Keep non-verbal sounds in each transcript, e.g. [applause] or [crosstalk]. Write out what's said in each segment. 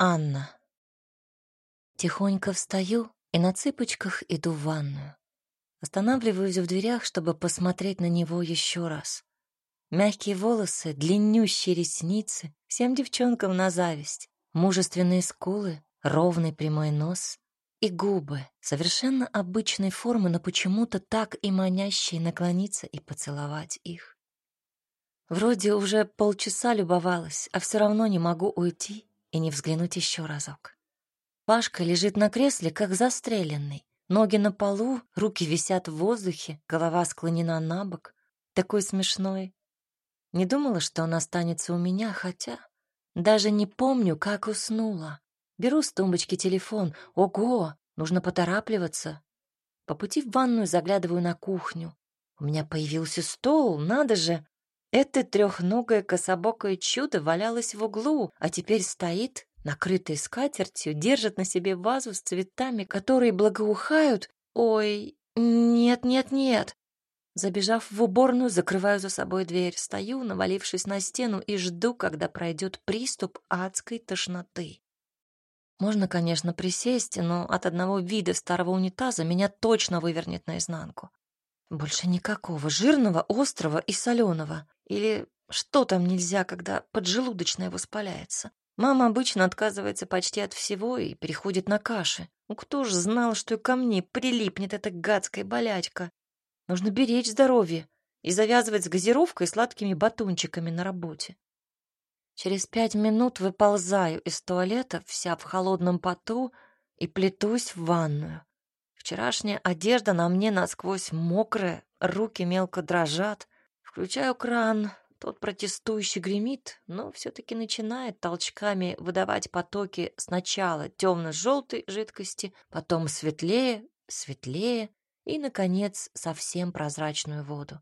Анна. Тихонько встаю и на цыпочках иду в ванную. Останавливаюсь в дверях, чтобы посмотреть на него еще раз. Мягкие волосы, длиннющие ресницы, всем девчонкам на зависть. Мужественные скулы, ровный прямой нос и губы, совершенно обычной формы, но почему-то так и манящие наклониться и поцеловать их. Вроде уже полчаса любовалась, а все равно не могу уйти и не взглянуть еще разок. Пашка лежит на кресле, как застреленный. Ноги на полу, руки висят в воздухе, голова склонена на бок. Такой смешной. Не думала, что он останется у меня, хотя даже не помню, как уснула. Беру с тумбочки телефон. Ого, нужно поторапливаться. По пути в ванную заглядываю на кухню. У меня появился стол, надо же. Это трехногое кособокое чудо валялось в углу, а теперь стоит, накрытый скатертью, держит на себе вазу с цветами, которые благоухают. Ой, нет, нет, нет. Забежав в уборную, закрываю за собой дверь, стою, навалившись на стену, и жду, когда пройдет приступ адской тошноты. Можно, конечно, присесть, но от одного вида старого унитаза меня точно вывернет наизнанку. Больше никакого жирного, острого и соленого. Или что там нельзя, когда поджелудочная воспаляется? Мама обычно отказывается почти от всего и переходит на каши. Ну кто ж знал, что и ко мне прилипнет эта гадская болячка? Нужно беречь здоровье и завязывать с газировкой и сладкими батончиками на работе. Через пять минут выползаю из туалета, вся в холодном поту, и плетусь в ванную. Вчерашняя одежда на мне насквозь мокрая, руки мелко дрожат. Включаю кран, тот протестующий гремит, но все-таки начинает толчками выдавать потоки сначала темно-желтой жидкости, потом светлее, светлее и, наконец, совсем прозрачную воду.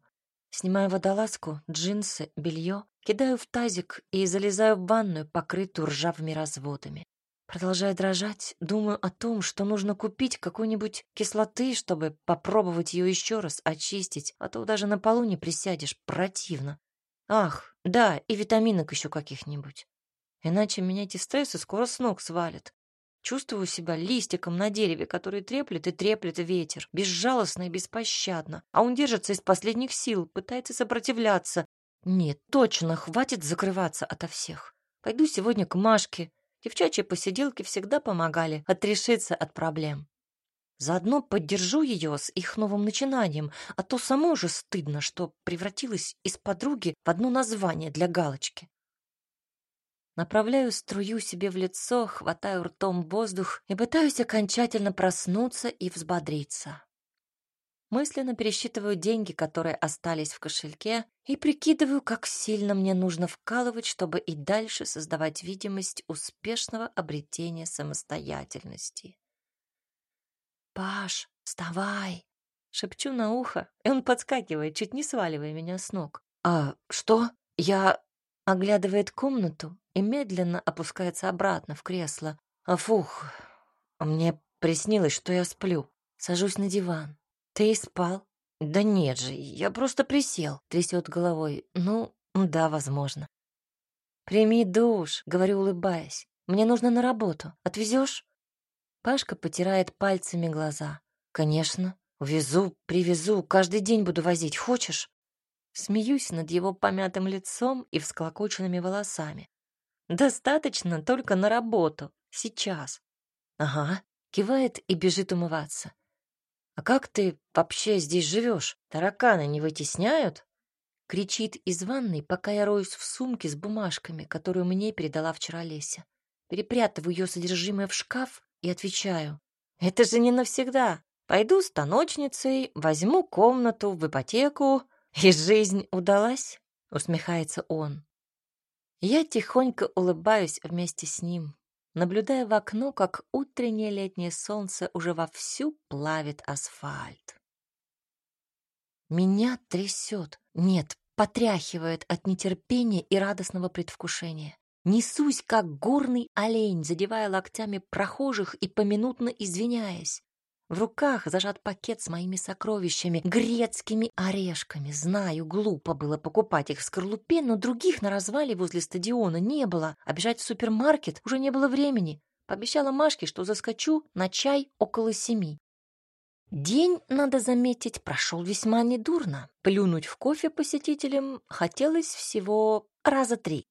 Снимаю водолазку, джинсы, белье, кидаю в тазик и залезаю в ванную, покрытую ржавыми разводами. Продолжая дрожать, думаю о том, что нужно купить какой-нибудь кислоты, чтобы попробовать ее еще раз очистить, а то даже на полу не присядешь, противно. Ах, да, и витаминок еще каких-нибудь. Иначе меня эти стрессы скоро с ног свалят. Чувствую себя листиком на дереве, который треплет и треплет ветер, безжалостно и беспощадно. А он держится из последних сил, пытается сопротивляться. Нет, точно, хватит закрываться ото всех. Пойду сегодня к Машке. Девчачьи посиделки всегда помогали отрешиться от проблем. Заодно поддержу ее с их новым начинанием, а то само уже стыдно, что превратилась из подруги в одно название для галочки. Направляю струю себе в лицо, хватаю ртом воздух и пытаюсь окончательно проснуться и взбодриться. Мысленно пересчитываю деньги, которые остались в кошельке, и прикидываю, как сильно мне нужно вкалывать, чтобы и дальше создавать видимость успешного обретения самостоятельности. «Паш, вставай!» Шепчу на ухо, и он подскакивает, чуть не сваливая меня с ног. «А что? Я...» Оглядывает комнату и медленно опускается обратно в кресло. А фух, мне приснилось, что я сплю. Сажусь на диван. «Ты спал?» «Да нет же, я просто присел», — трясет головой. «Ну, да, возможно». «Прими душ», — говорю, улыбаясь. «Мне нужно на работу. Отвезешь?» Пашка потирает пальцами глаза. «Конечно. Везу, привезу, каждый день буду возить. Хочешь?» Смеюсь над его помятым лицом и всклокоченными волосами. «Достаточно только на работу. Сейчас». «Ага», кивает и бежит умываться. «А как ты вообще здесь живешь? Тараканы не вытесняют?» Кричит из ванной, пока я роюсь в сумке с бумажками, которую мне передала вчера Леся. Перепрятываю ее содержимое в шкаф и отвечаю. «Это же не навсегда. Пойду станочницей, возьму комнату в ипотеку, и жизнь удалась?» — усмехается он. Я тихонько улыбаюсь вместе с ним, наблюдая в окно, как утреннее летнее солнце уже вовсю плавит асфальт. Меня трясет, нет, потряхивает от нетерпения и радостного предвкушения. Несусь, как горный олень, задевая локтями прохожих и поминутно извиняясь. В руках зажат пакет с моими сокровищами, грецкими орешками. Знаю, глупо было покупать их в скорлупе, но других на развале возле стадиона не было, а бежать в супермаркет уже не было времени. Пообещала Машке, что заскочу на чай около семи. День, надо заметить, прошел весьма недурно. Плюнуть в кофе посетителям хотелось всего раза три.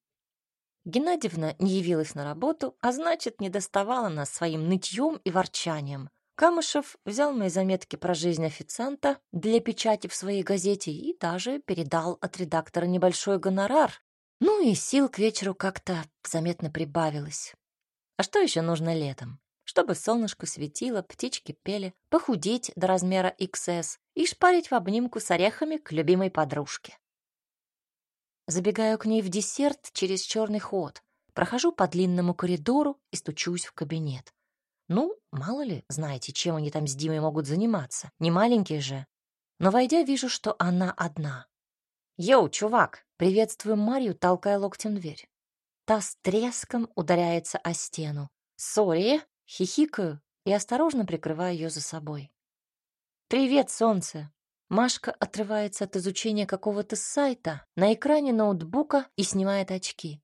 Геннадьевна не явилась на работу, а значит, не доставала нас своим нытьем и ворчанием. Камышев взял мои заметки про жизнь официанта для печати в своей газете и даже передал от редактора небольшой гонорар. Ну и сил к вечеру как-то заметно прибавилось. А что еще нужно летом? Чтобы солнышко светило, птички пели, похудеть до размера XS и шпарить в обнимку с орехами к любимой подружке. Забегаю к ней в десерт через черный ход, прохожу по длинному коридору и стучусь в кабинет. Ну, мало ли, знаете, чем они там с Димой могут заниматься. Не маленькие же. Но, войдя, вижу, что она одна. «Yo, чувак!» — приветствую Марию, толкая локтем дверь. Та с треском ударяется о стену. «Sorry!» — хихикаю и осторожно прикрываю ее за собой. «Привет, солнце!» Машка отрывается от изучения какого-то сайта на экране ноутбука и снимает очки.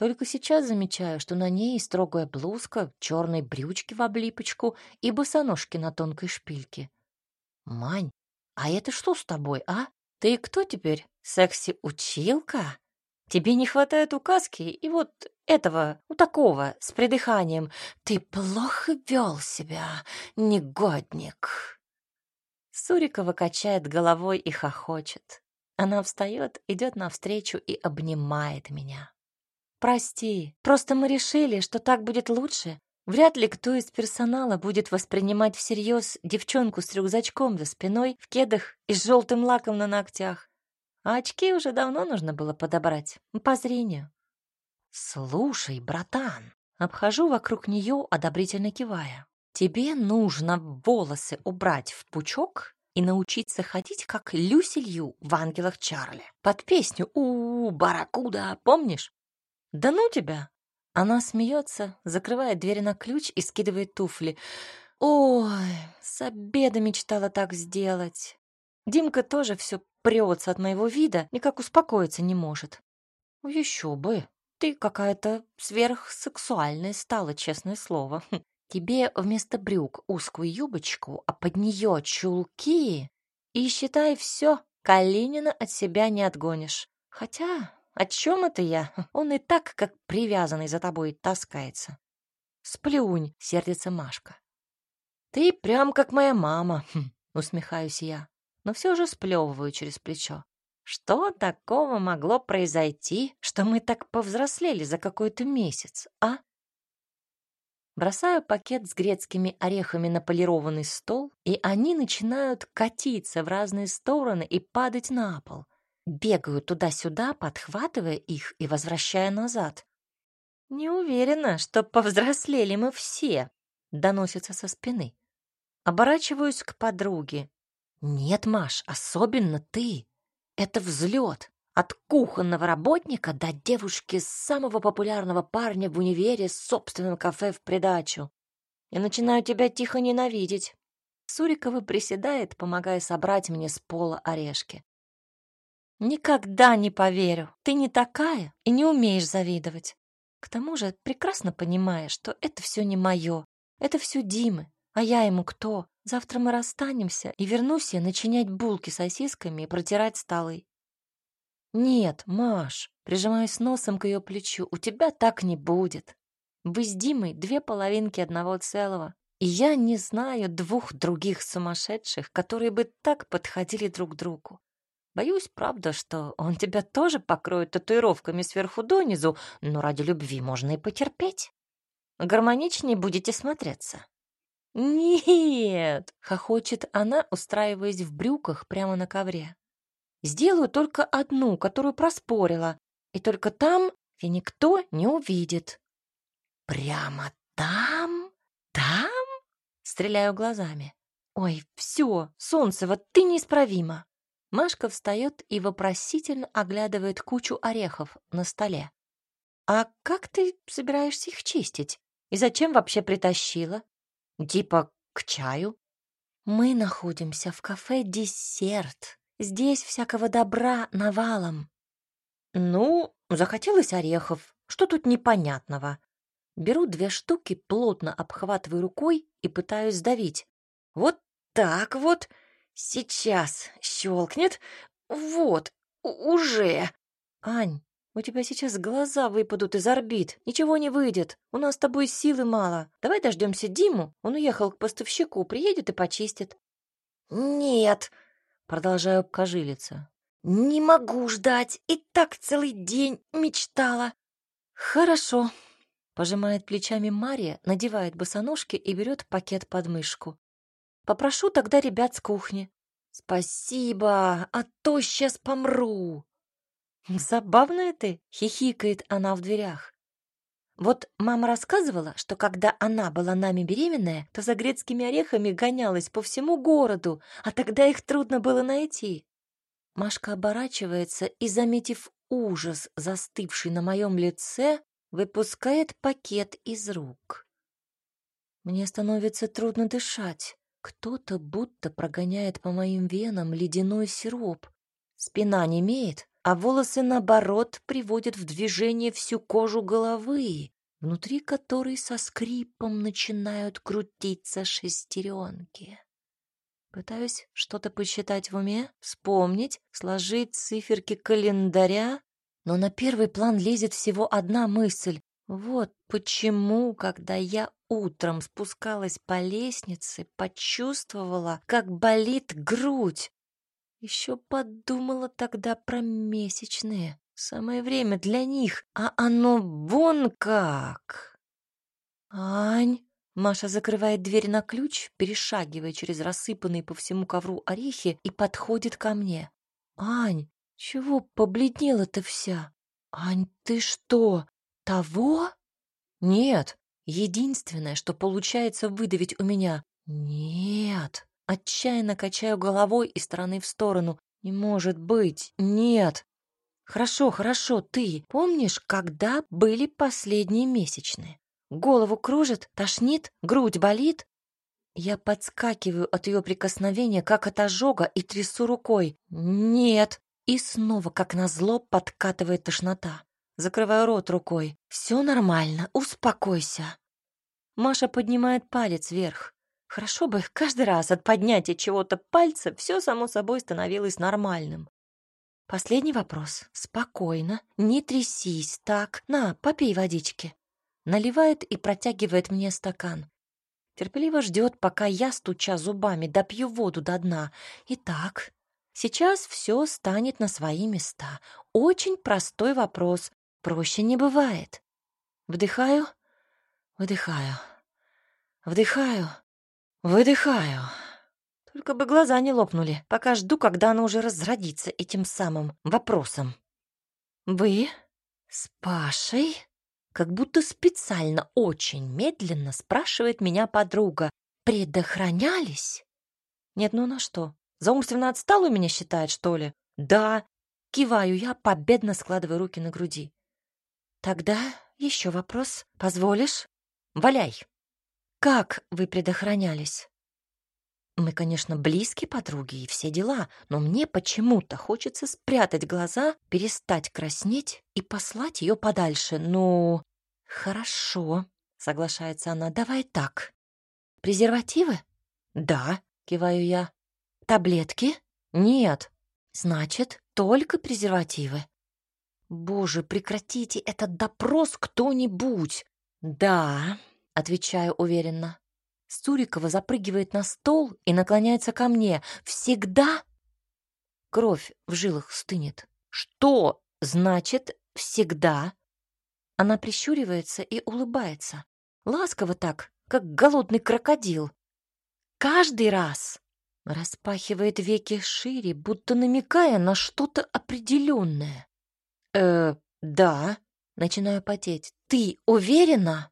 Только сейчас замечаю, что на ней строгая блузка, черные брючки в облипочку и босоножки на тонкой шпильке. Мань, а это что с тобой, а? Ты кто теперь? Секси-училка? Тебе не хватает указки и вот этого, у такого, с придыханием. Ты плохо вел себя, негодник. Сурикова качает головой и хохочет. Она встает, идет навстречу и обнимает меня. «Прости, просто мы решили, что так будет лучше. Вряд ли кто из персонала будет воспринимать всерьез девчонку с рюкзачком за спиной, в кедах и с желтым лаком на ногтях. А очки уже давно нужно было подобрать, по зрению». «Слушай, братан», обхожу вокруг нее, одобрительно кивая. «Тебе нужно волосы убрать в пучок и научиться ходить, как Люси Лью в «Ангелах Чарли». Под песню «У-у-у, барракуда», помнишь? «Да ну тебя!» Она смеется, закрывает дверь на ключ и скидывает туфли. «Ой, с обеда мечтала так сделать!» Димка тоже все прется от моего вида, никак успокоиться не может. «Еще бы! Ты какая-то сверхсексуальная стала, честное слово. [laughs] Тебе вместо брюк узкую юбочку, а под нее чулки. И считай все, Калинина от себя не отгонишь. Хотя о чем это я? [laughs] Он и так, как привязанный за тобой, таскается. Сплюнь, сердится Машка. Ты прям как моя мама, [laughs] хм, усмехаюсь я, но все же сплевываю через плечо. Что такого могло произойти, что мы так повзрослели за какой-то месяц, а? Бросаю пакет с грецкими орехами на полированный стол, и они начинают катиться в разные стороны и падать на пол. Бегаю туда-сюда, подхватывая их и возвращая назад. «Не уверена, что повзрослели мы все», — доносится со спины. Оборачиваюсь к подруге. «Нет, Маш, особенно ты. Это взлет. От кухонного работника до девушки самого популярного парня в универе с собственным кафе в придачу. Я начинаю тебя тихо ненавидеть». Сурикова приседает, помогая собрать мне с пола орешки. Никогда не поверю. Ты не такая и не умеешь завидовать. К тому же прекрасно понимаешь, что это все не мое. Это все Димы. А я ему кто? Завтра мы расстанемся, и вернусь я начинять булки сосисками и протирать столы. Нет, Маш, прижимаясь носом к ее плечу, у тебя так не будет. Вы с Димой две половинки одного целого. И я не знаю двух других сумасшедших, которые бы так подходили друг к другу. Боюсь, правда, что он тебя тоже покроет татуировками сверху донизу, но ради любви можно и потерпеть. Гармоничнее будете смотреться. «Нет!» — хохочет она, устраиваясь в брюках прямо на ковре. «Сделаю только одну, которую проспорила, и только там и никто не увидит». «Прямо там? Там?» — стреляю глазами. «Ой, все, Солнцева, ты неисправима!» Машка встает и вопросительно оглядывает кучу орехов на столе. «А как ты собираешься их чистить? И зачем вообще притащила? Типа к чаю? Мы находимся в кафе «Десерт». Здесь всякого добра навалом. Ну, захотелось орехов. Что тут непонятного? Беру две штуки, плотно обхватываю рукой и пытаюсь сдавить. Вот так вот. Сейчас щелкнет. Вот, уже. Ань, у тебя сейчас глаза выпадут из орбит. Ничего не выйдет. У нас с тобой силы мало. Давай дождемся Диму. Он уехал к поставщику, приедет и почистит. Нет, продолжаю обкожилиться. Не могу ждать. И так целый день мечтала. Хорошо. Пожимает плечами Мария, надевает босоножки и берет пакет под мышку. Попрошу тогда ребят с кухни. Спасибо, а то сейчас помру. Забавная ты, хихикает она в дверях. Вот мама рассказывала, что когда она была нами беременная, то за грецкими орехами гонялась по всему городу, а тогда их трудно было найти. Машка оборачивается и, заметив ужас, застывший на моем лице, выпускает пакет из рук. Мне становится трудно дышать. Кто-то будто прогоняет по моим венам ледяной сироп. Спина немеет, а волосы, наоборот, приводят в движение всю кожу головы, внутри которой со скрипом начинают крутиться шестеренки. Пытаюсь что-то посчитать в уме, вспомнить, сложить циферки календаря, но на первый план лезет всего одна мысль. Вот почему, когда я утром спускалась по лестнице, почувствовала, как болит грудь. Еще подумала тогда про месячные. Самое время для них, а оно вон как. Ань, Маша закрывает дверь на ключ, перешагивая через рассыпанные по всему ковру орехи и подходит ко мне. Ань, чего побледнела-то вся? Ань, ты что, того? Нет, единственное, что получается выдавить у меня. Нет. Отчаянно качаю головой из стороны в сторону. Не может быть. Нет. Хорошо, хорошо, ты помнишь, когда были последние месячные? Голову кружит, тошнит, грудь болит? Я подскакиваю от ее прикосновения, как от ожога, и трясу рукой. Нет. И снова, как назло, подкатывает тошнота. Закрываю рот рукой. Все нормально, успокойся. Маша поднимает палец вверх. Хорошо бы каждый раз от поднятия чего-то пальца все само собой становилось нормальным. Последний вопрос. Спокойно, не трясись так. На, попей водички. Наливает и протягивает мне стакан. Терпеливо ждет, пока я, стуча зубами, допью воду до дна. Итак, Сейчас все станет на свои места. Очень простой вопрос. Проще не бывает. Вдыхаю, выдыхаю. Вдыхаю, выдыхаю. Только бы глаза не лопнули, пока жду, когда она уже разродится этим самым вопросом. Вы с Пашей? Как будто специально очень медленно спрашивает меня подруга. Предохранялись? Нет, ну на что? За умственно отсталую меня считает, что ли? Да. Киваю я, победно складывая руки на груди. Тогда еще вопрос. Позволишь? Валяй. Как вы предохранялись? Мы, конечно, близкие подруги и все дела, но мне почему-то хочется спрятать глаза, перестать краснеть и послать ее подальше. Ну, хорошо, соглашается она. Давай так. Презервативы? Да, киваю я. Таблетки? Нет. Значит, только презервативы. Боже, прекратите этот допрос кто-нибудь. Да, отвечаю уверенно. Стурикова запрыгивает на стол и наклоняется ко мне. Всегда? Кровь в жилах стынет. Что значит всегда? Она прищуривается и улыбается. Ласково так, как голодный крокодил. Каждый раз. Распахивает веки шире, будто намекая на что-то определенное. «Э, да», — начинаю потеть. «Ты уверена?»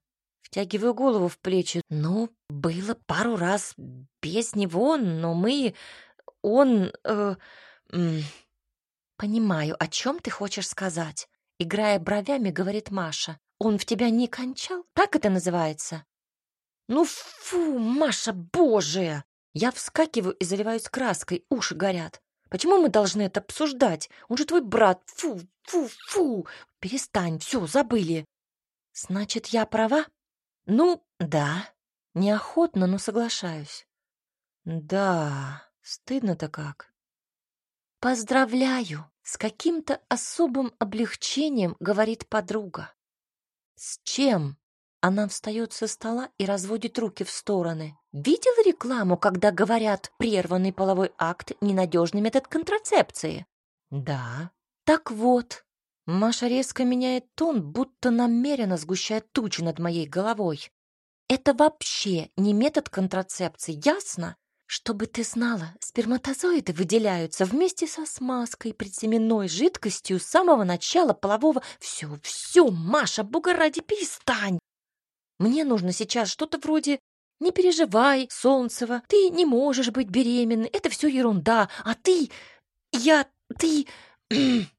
Втягиваю голову в плечи. «Ну, было пару раз без него, но мы... Он... Э. Понимаю, о чем ты хочешь сказать?» Играя бровями, говорит Маша. «Он в тебя не кончал? Так это называется?» «Ну фу, Маша, боже!» Я вскакиваю и заливаюсь краской, уши горят. Почему мы должны это обсуждать? Он же твой брат. Фу, фу, фу. Перестань, все, забыли. Значит, я права? Ну, да. Неохотно, но соглашаюсь. Да, стыдно-то как. Поздравляю, с каким-то особым облегчением говорит подруга. С чем? Она встает со стола и разводит руки в стороны. Видел рекламу, когда говорят «прерванный половой акт – ненадежный метод контрацепции»? Да. Так вот, Маша резко меняет тон, будто намеренно сгущает тучу над моей головой. Это вообще не метод контрацепции, ясно? Чтобы ты знала, сперматозоиды выделяются вместе со смазкой предсеменной жидкостью с самого начала полового... Все, все, Маша, бога ради, перестань! Мне нужно сейчас что-то вроде «Не переживай, Солнцева, ты не можешь быть беременной, это все ерунда, а ты... я... ты...» [clears throat]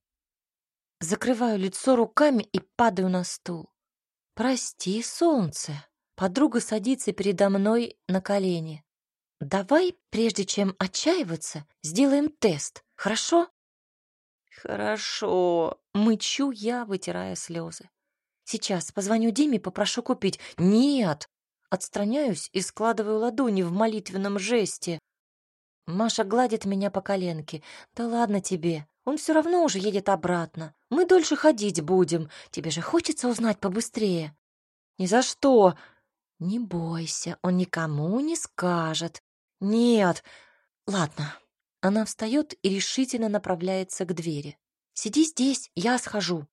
Закрываю лицо руками и падаю на стул. «Прости, солнце». Подруга садится передо мной на колени. «Давай, прежде чем отчаиваться, сделаем тест, хорошо?» «Хорошо», — мычу я, вытирая слезы. Сейчас позвоню Диме, попрошу купить. Нет! Отстраняюсь и складываю ладони в молитвенном жесте. Маша гладит меня по коленке. Да ладно тебе, он все равно уже едет обратно. Мы дольше ходить будем. Тебе же хочется узнать побыстрее. Ни за что. Не бойся, он никому не скажет. Нет. Ладно. Она встает и решительно направляется к двери. Сиди здесь, я схожу.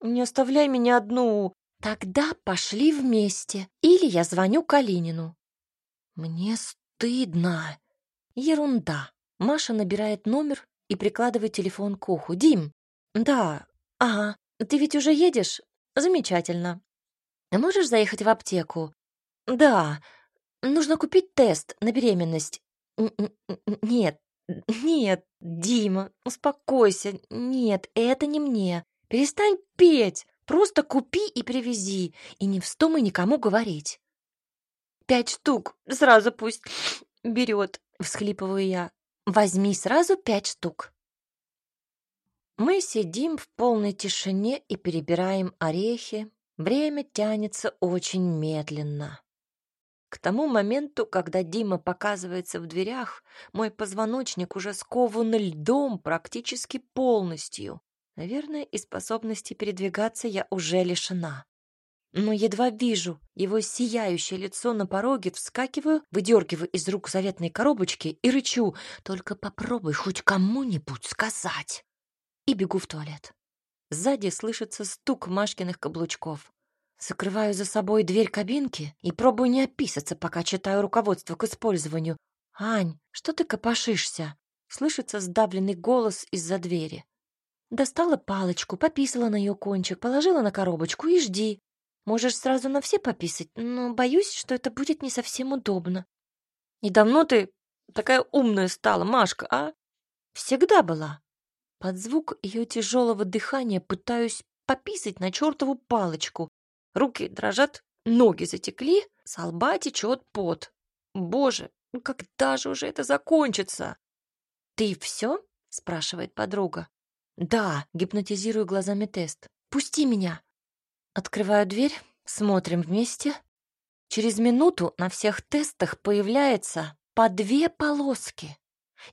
Не оставляй меня одну. Тогда пошли вместе. Или я звоню Калинину. Мне стыдно. Ерунда. Маша набирает номер и прикладывает телефон к уху. Дим. Да. Ага. Ты ведь уже едешь? Замечательно. Можешь заехать в аптеку? Да. Нужно купить тест на беременность. Нет. Нет, Дима, успокойся. Нет, это не мне. Перестань петь, просто купи и привези, и не вздумай никому говорить. Пять штук, сразу пусть берет, всхлипываю я. Возьми сразу пять штук. Мы сидим в полной тишине и перебираем орехи. Время тянется очень медленно. К тому моменту, когда Дима показывается в дверях, мой позвоночник уже скован льдом практически полностью. Наверное, и способности передвигаться я уже лишена. Но едва вижу его сияющее лицо на пороге, вскакиваю, выдергиваю из рук заветной коробочки и рычу «Только попробуй хоть кому-нибудь сказать!» И бегу в туалет. Сзади слышится стук Машкиных каблучков. Закрываю за собой дверь кабинки и пробую не описаться, пока читаю руководство к использованию. «Ань, что ты копошишься?» Слышится сдавленный голос из-за двери. Достала палочку, пописала на ее кончик, положила на коробочку и жди. Можешь сразу на все пописать, но боюсь, что это будет не совсем удобно. И давно ты такая умная стала, Машка, а? Всегда была. Под звук ее тяжелого дыхания пытаюсь пописать на чертову палочку. Руки дрожат, ноги затекли, с лба течет пот. Боже, ну когда же уже это закончится? Ты все? спрашивает подруга. Да, гипнотизирую глазами тест. Пусти меня. Открываю дверь, смотрим вместе. Через минуту на всех тестах появляется по две полоски.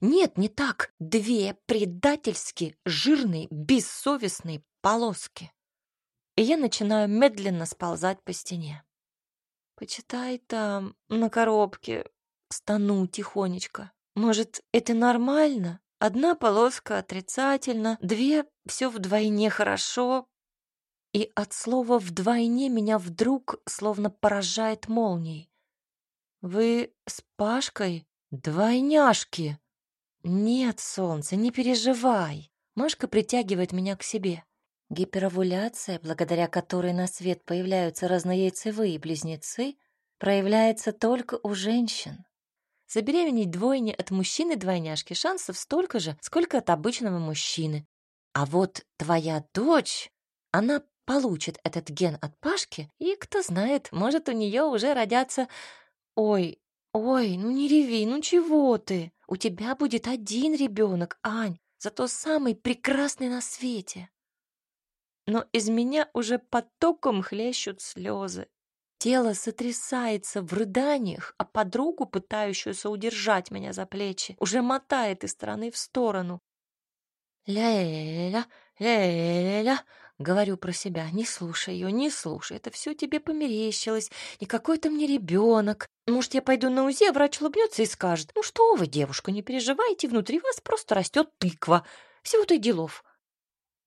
Нет, не так. Две предательски жирные, бессовестные полоски. И я начинаю медленно сползать по стене. Почитай там, на коробке. Стану тихонечко. Может, это нормально? Одна полоска отрицательно, две — все вдвойне хорошо. И от слова «вдвойне» меня вдруг словно поражает молнией. «Вы с Пашкой двойняшки?» «Нет, солнце, не переживай». Машка притягивает меня к себе. Гиперовуляция, благодаря которой на свет появляются разнояйцевые близнецы, проявляется только у женщин. Забеременеть двойне от мужчины-двойняшки шансов столько же, сколько от обычного мужчины. А вот твоя дочь, она получит этот ген от Пашки, и, кто знает, может, у нее уже родятся... Ой, Ой, ну не реви, ну чего ты? У тебя будет один ребенок, Ань, зато самый прекрасный на свете. Но из меня уже потоком хлещут слезы. Тело сотрясается в рыданиях, а подругу, пытающуюся удержать меня за плечи, уже мотает из стороны в сторону. «Ля-ля-ля-ля, ля-ля-ля-ля», говорю про себя, не слушай ее, не слушай, это все тебе померещилось, и какой-то мне ребенок. Может, я пойду на УЗИ, а врач улыбнется и скажет, ну что вы, девушка, не переживайте, внутри вас просто растет тыква. Всего-то и делов.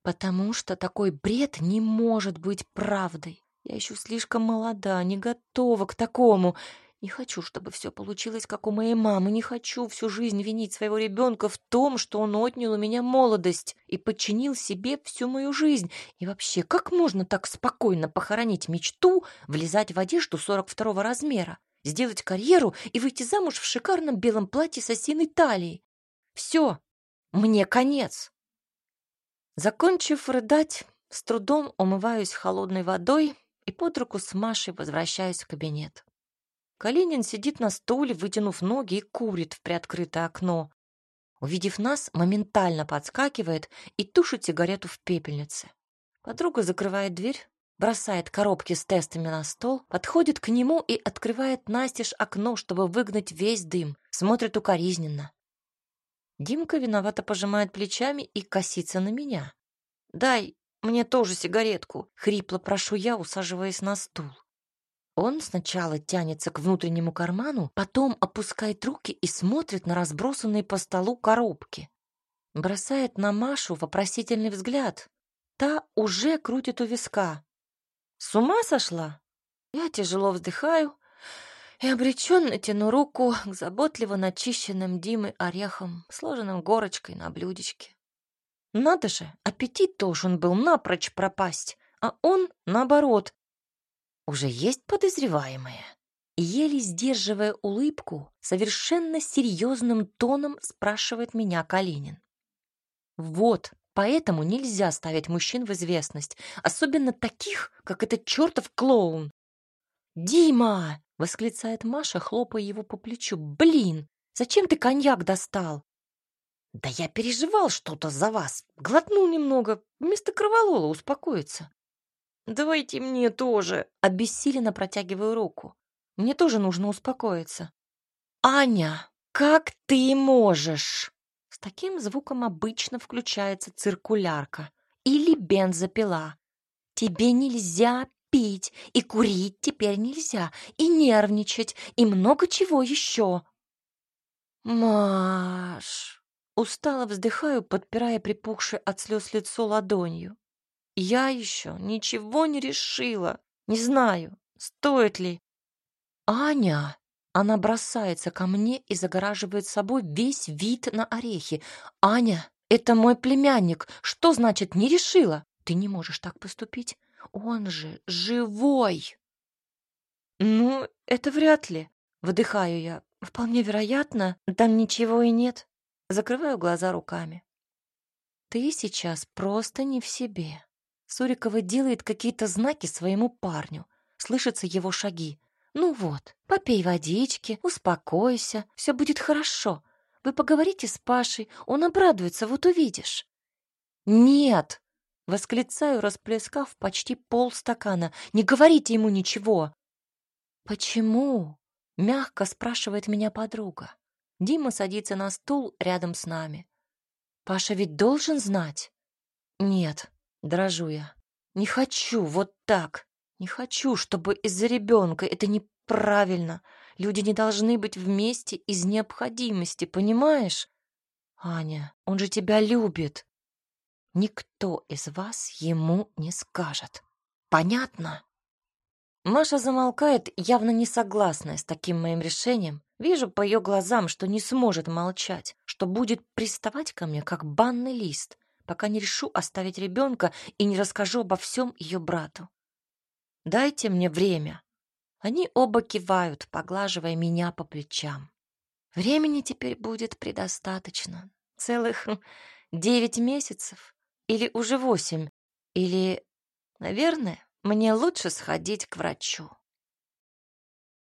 Потому что такой бред не может быть правдой. Я еще слишком молода, не готова к такому. Не хочу, чтобы все получилось, как у моей мамы. Не хочу всю жизнь винить своего ребенка в том, что он отнял у меня молодость и подчинил себе всю мою жизнь. И вообще, как можно так спокойно похоронить мечту, влезать в одежду 42 размера, сделать карьеру и выйти замуж в шикарном белом платье с осиной талией? Все, мне конец. Закончив рыдать, с трудом умываюсь холодной водой и под руку с Машей возвращаюсь в кабинет. Калинин сидит на стуле, вытянув ноги и курит в приоткрытое окно. Увидев нас, моментально подскакивает и тушит сигарету в пепельнице. Подруга закрывает дверь, бросает коробки с тестами на стол, подходит к нему и открывает настежь окно, чтобы выгнать весь дым, смотрит укоризненно. Димка виновато пожимает плечами и косится на меня. «Дай мне тоже сигаретку, хрипло прошу я, усаживаясь на стул. Он сначала тянется к внутреннему карману, потом опускает руки и смотрит на разбросанные по столу коробки. Бросает на Машу вопросительный взгляд. Та уже крутит у виска. С ума сошла? Я тяжело вздыхаю и обреченно тяну руку к заботливо начищенным Димой орехам, сложенным горочкой на блюдечке. Надо же, аппетит должен был напрочь пропасть, а он, наоборот, уже есть подозреваемые. Еле сдерживая улыбку, совершенно серьезным тоном спрашивает меня Калинин. Вот, поэтому нельзя ставить мужчин в известность, особенно таких, как этот чертов клоун. «Дима!» — восклицает Маша, хлопая его по плечу. «Блин, зачем ты коньяк достал?» Да я переживал что-то за вас. Глотнул немного, вместо кроволола успокоиться. Давайте мне тоже. Обессиленно протягиваю руку. Мне тоже нужно успокоиться. Аня, как ты можешь? С таким звуком обычно включается циркулярка или бензопила. Тебе нельзя пить, и курить теперь нельзя, и нервничать, и много чего еще. Маш, Устало вздыхаю, подпирая припухшее от слез лицо ладонью. Я еще ничего не решила. Не знаю, стоит ли. Аня! Она бросается ко мне и загораживает собой весь вид на орехи. Аня, это мой племянник. Что значит не решила? Ты не можешь так поступить. Он же живой. Ну, это вряд ли. Выдыхаю я. Вполне вероятно, там ничего и нет. Закрываю глаза руками. Ты сейчас просто не в себе. Сурикова делает какие-то знаки своему парню. Слышатся его шаги. Ну вот, попей водички, успокойся, все будет хорошо. Вы поговорите с Пашей, он обрадуется, вот увидишь. Нет, восклицаю, расплескав почти полстакана. Не говорите ему ничего. Почему? Мягко спрашивает меня подруга. Дима садится на стул рядом с нами. Паша ведь должен знать? Нет, дрожу я. Не хочу вот так. Не хочу, чтобы из-за ребенка. Это неправильно. Люди не должны быть вместе из необходимости, понимаешь? Аня, он же тебя любит. Никто из вас ему не скажет. Понятно? Маша замолкает, явно не согласная с таким моим решением, Вижу по ее глазам, что не сможет молчать, что будет приставать ко мне, как банный лист, пока не решу оставить ребенка и не расскажу обо всем ее брату. Дайте мне время. Они оба кивают, поглаживая меня по плечам. Времени теперь будет предостаточно. Целых девять месяцев. Или уже восемь. Или, наверное, мне лучше сходить к врачу.